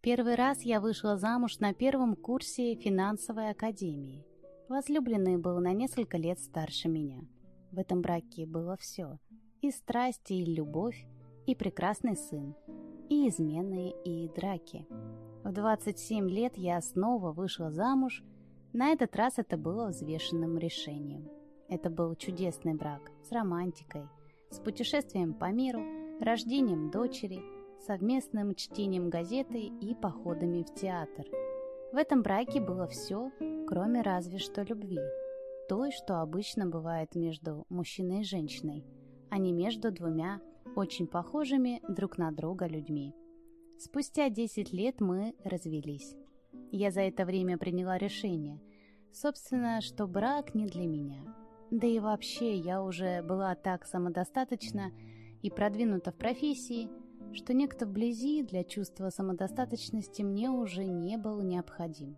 Первый раз я вышла замуж на первом курсе финансовой академии. Возлюбленный был на несколько лет старше меня. В этом браке было все. И страсти, и любовь, и прекрасный сын, и измены, и драки. В 27 лет я снова вышла замуж. На этот раз это было взвешенным решением. Это был чудесный брак с романтикой, с путешествием по миру, рождением дочери, совместным чтением газеты и походами в театр. В этом браке было все, кроме разве что любви, той, что обычно бывает между мужчиной и женщиной, а не между двумя очень похожими друг на друга людьми. Спустя 10 лет мы развелись. Я за это время приняла решение, собственно, что брак не для меня. Да и вообще, я уже была так самодостаточна и продвинута в профессии, что некто вблизи для чувства самодостаточности мне уже не был необходим.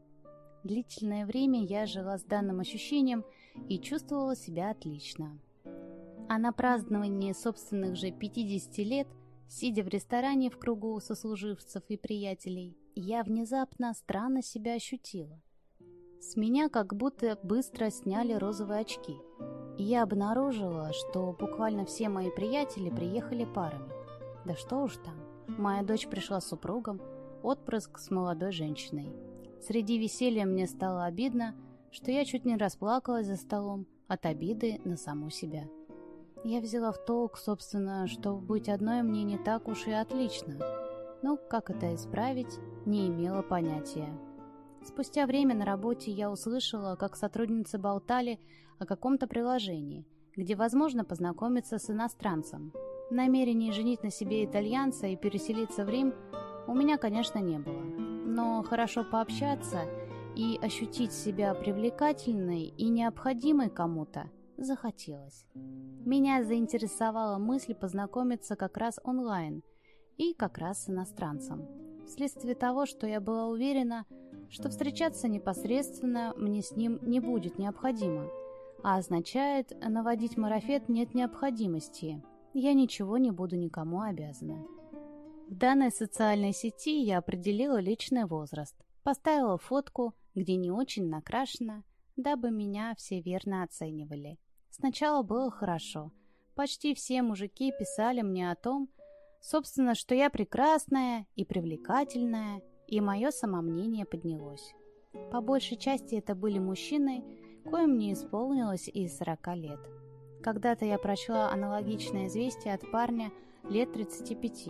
Длительное время я жила с данным ощущением и чувствовала себя отлично. А на праздновании собственных же 50 лет, сидя в ресторане в кругу сослуживцев и приятелей, я внезапно странно себя ощутила. С меня как будто быстро сняли розовые очки. Я обнаружила, что буквально все мои приятели приехали парами. Да что уж там. Моя дочь пришла с супругом, отпрыск с молодой женщиной. Среди веселья мне стало обидно, что я чуть не расплакалась за столом от обиды на саму себя. Я взяла в толк, собственно, что быть одной мне не так уж и отлично. Но как это исправить, не имела понятия. Спустя время на работе я услышала, как сотрудницы болтали о каком-то приложении, где возможно познакомиться с иностранцем. Намерений женить на себе итальянца и переселиться в Рим у меня, конечно, не было. Но хорошо пообщаться и ощутить себя привлекательной и необходимой кому-то захотелось. Меня заинтересовала мысль познакомиться как раз онлайн и как раз с иностранцем. Вследствие того, что я была уверена, что встречаться непосредственно мне с ним не будет необходимо, а означает, наводить марафет нет необходимости. Я ничего не буду никому обязана. В данной социальной сети я определила личный возраст, поставила фотку, где не очень накрашена, дабы меня все верно оценивали. Сначала было хорошо. Почти все мужики писали мне о том, собственно, что я прекрасная и привлекательная, и мое самомнение поднялось. По большей части это были мужчины, коим не исполнилось и 40 лет. Когда-то я прочла аналогичное известие от парня лет 35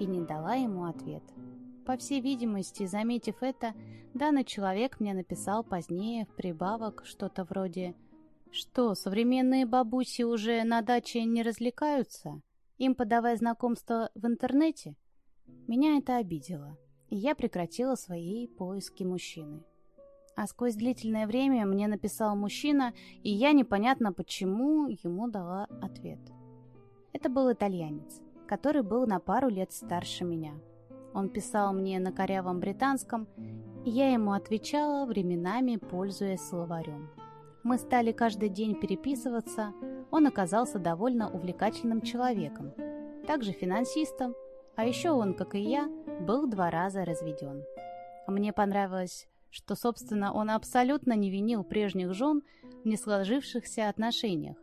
и не дала ему ответ. По всей видимости, заметив это, данный человек мне написал позднее в прибавок что-то вроде «Что, современные бабуси уже на даче не развлекаются? Им подавай знакомство в интернете?» Меня это обидело, и я прекратила свои поиски мужчины. А сквозь длительное время мне написал мужчина, и я непонятно почему ему дала ответ. Это был итальянец который был на пару лет старше меня. Он писал мне на корявом британском, и я ему отвечала, временами пользуясь словарем. Мы стали каждый день переписываться, он оказался довольно увлекательным человеком, также финансистом, а еще он, как и я, был два раза разведен. Мне понравилось, что, собственно, он абсолютно не винил прежних жен в несложившихся отношениях,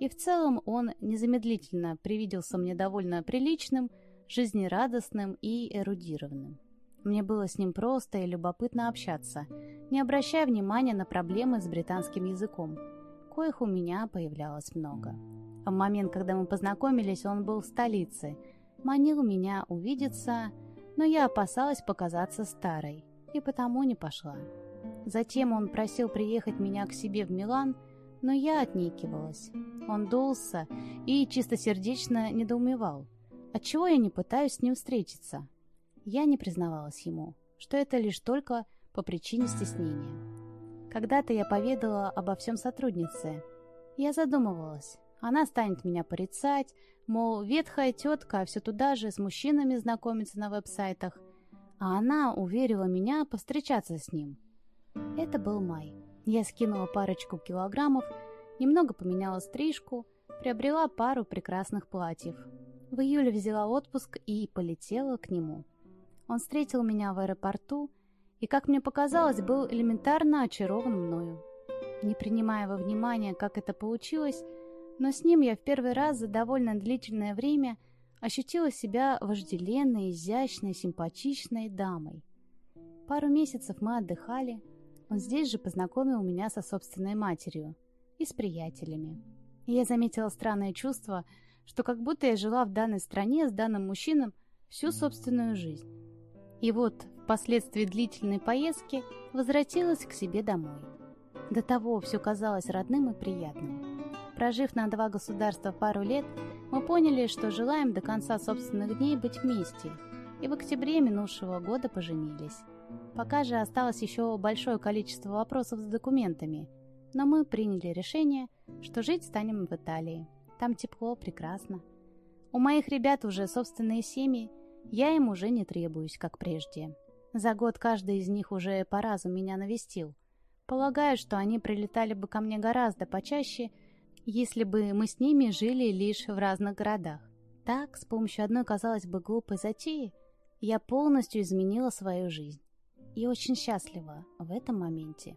и в целом он незамедлительно привиделся мне довольно приличным, жизнерадостным и эрудированным. Мне было с ним просто и любопытно общаться, не обращая внимания на проблемы с британским языком, коих у меня появлялось много. В момент, когда мы познакомились, он был в столице, манил меня увидеться, но я опасалась показаться старой, и потому не пошла. Затем он просил приехать меня к себе в Милан, но я отнекивалась. Он дулся и чистосердечно недоумевал. Отчего я не пытаюсь с ним встретиться? Я не признавалась ему, что это лишь только по причине стеснения. Когда-то я поведала обо всем сотруднице. Я задумывалась. Она станет меня порицать, мол, ветхая тетка все туда же с мужчинами знакомится на веб-сайтах, а она уверила меня повстречаться с ним. Это был май. Я скинула парочку килограммов, немного поменяла стрижку, приобрела пару прекрасных платьев. В июле взяла отпуск и полетела к нему. Он встретил меня в аэропорту и, как мне показалось, был элементарно очарован мною. Не принимая во внимание, как это получилось, но с ним я в первый раз за довольно длительное время ощутила себя вожделенной, изящной, симпатичной дамой. Пару месяцев мы отдыхали. Он здесь же познакомил меня со собственной матерью и с приятелями. И я заметила странное чувство, что как будто я жила в данной стране с данным мужчином всю собственную жизнь. И вот, впоследствии длительной поездки, возвратилась к себе домой. До того все казалось родным и приятным. Прожив на два государства пару лет, мы поняли, что желаем до конца собственных дней быть вместе, и в октябре минувшего года поженились. Пока же осталось еще большое количество вопросов с документами, но мы приняли решение, что жить станем в Италии. Там тепло, прекрасно. У моих ребят уже собственные семьи, я им уже не требуюсь, как прежде. За год каждый из них уже по разу меня навестил. Полагаю, что они прилетали бы ко мне гораздо почаще, если бы мы с ними жили лишь в разных городах. Так, с помощью одной, казалось бы, глупой затеи, я полностью изменила свою жизнь. И очень счастлива в этом моменте.